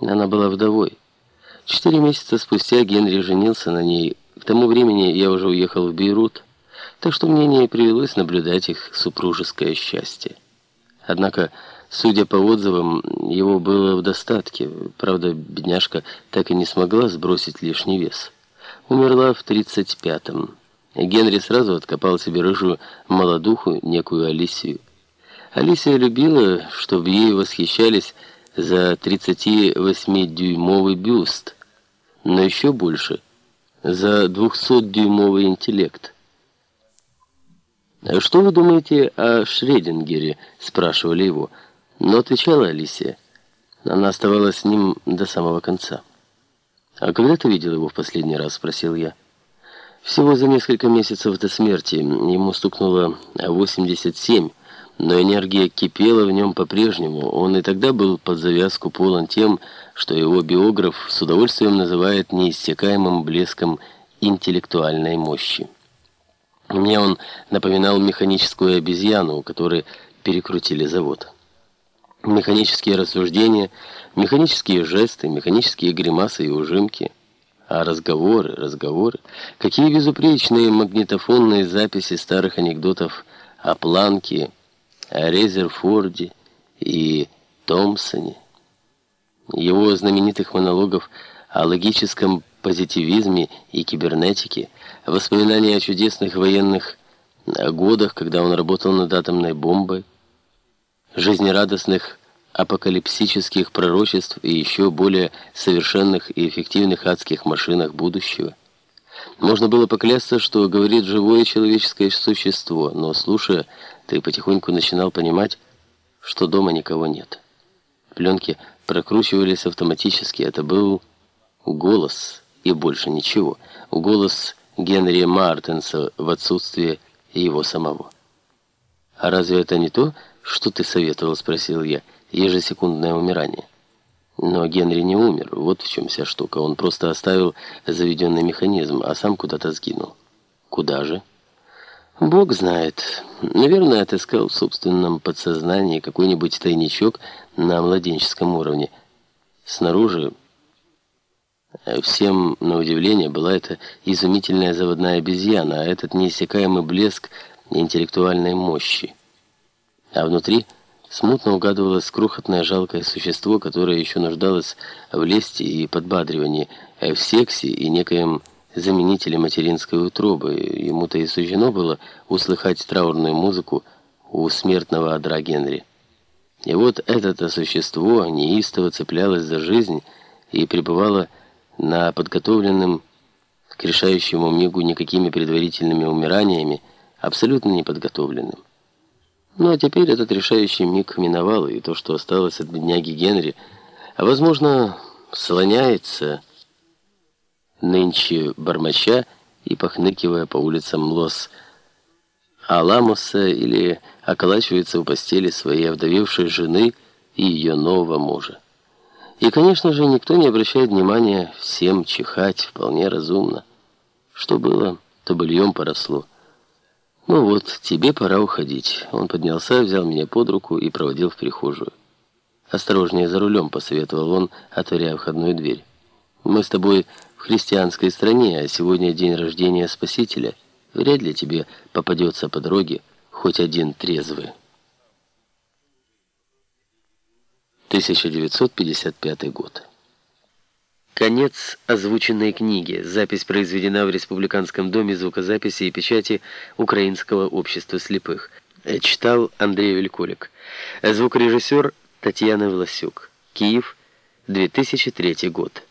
Она была вдовой. Четыре месяца спустя Генри женился на ней. К тому времени я уже уехал в Бейрут, так что мне не привелось наблюдать их супружеское счастье. Однако, судя по отзывам, его было в достатке. Правда, бедняжка так и не смогла сбросить лишний вес. Умерла в 35-м. Генри сразу откопал себе рыжую молодуху, некую Алисию. Алисия любила, чтобы ей восхищались за 38-дюймовый бюст, но еще больше за 200-дюймовый интеллект. «А «Что вы думаете о Шредингере?» – спрашивали его. Но отвечала Алисия. Она оставалась с ним до самого конца. «А когда ты видел его в последний раз?» – спросил я. «Всего за несколько месяцев до смерти. Ему стукнуло 87 но энергия кипела в нем по-прежнему. Он и тогда был под завязку полон тем, что его биограф с удовольствием называет неиссякаемым блеском интеллектуальной мощи. Мне он напоминал механическую обезьяну, у которой перекрутили завод. Механические рассуждения, механические жесты, механические гримасы и ужимки. А разговоры, разговоры. Какие безупречные магнитофонные записи старых анекдотов о Планке, о Резерфорде и Томпсоне. Его знаменитых монологов о логическом позитивизме и кибернетике, воспоминания о чудесных военных годах, когда он работал над атомной бомбой, жизнерадостных апокалипсических пророчеств и еще более совершенных и эффективных адских машинах будущего. Можно было поклясться, что говорит живое человеческое существо, но, слушая, ты потихоньку начинал понимать, что дома никого нет. Пленки прокручивались автоматически. Это был голос и больше ничего. Голос Генри Мартенса в отсутствие его самого. «А разве это не то, что ты советовал?» – спросил я. «Ежесекундное умирание». Но Генри не умер, вот в чем вся штука. Он просто оставил заведенный механизм, а сам куда-то сгинул. Куда же? Бог знает. Наверное, отыскал в собственном подсознании какой-нибудь тайничок на младенческом уровне. Снаружи, всем на удивление, была эта изумительная заводная обезьяна, а этот неиссякаемый блеск интеллектуальной мощи. А внутри смутно угадывалось крохотное жалкое существо, которое еще нуждалось в лести и подбадривании, в сексе и некоем заменителе материнской утробы. Ему-то и суждено было услыхать траурную музыку у смертного одра Генри. И вот это-то существо неистово цеплялось за жизнь и пребывало на подготовленном к решающему мигу никакими предварительными умираниями, абсолютно неподготовленным. Ну а теперь этот решающий миг миновал, и то, что осталось от бедняги Генри, возможно, слоняется нынче бормоча и похныкивая по улицам Лос Аламоса или околачивается у постели своей овдовевшей жены и ее нового мужа. И, конечно же, никто не обращает внимания всем чихать вполне разумно. Что было, то быльем поросло. «Ну вот, тебе пора уходить». Он поднялся, взял меня под руку и проводил в прихожую. «Осторожнее за рулем», — посоветовал он, отворяя входную дверь. «Мы с тобой христианской стране, а сегодня день рождения Спасителя, вряд ли тебе попадется по дороге хоть один трезвый. 1955 год. Конец озвученной книги. Запись произведена в Республиканском доме звукозаписи и печати Украинского общества слепых. Читал Андрей Вельколик. Звукорежиссер Татьяна Власюк. Киев, 2003 год.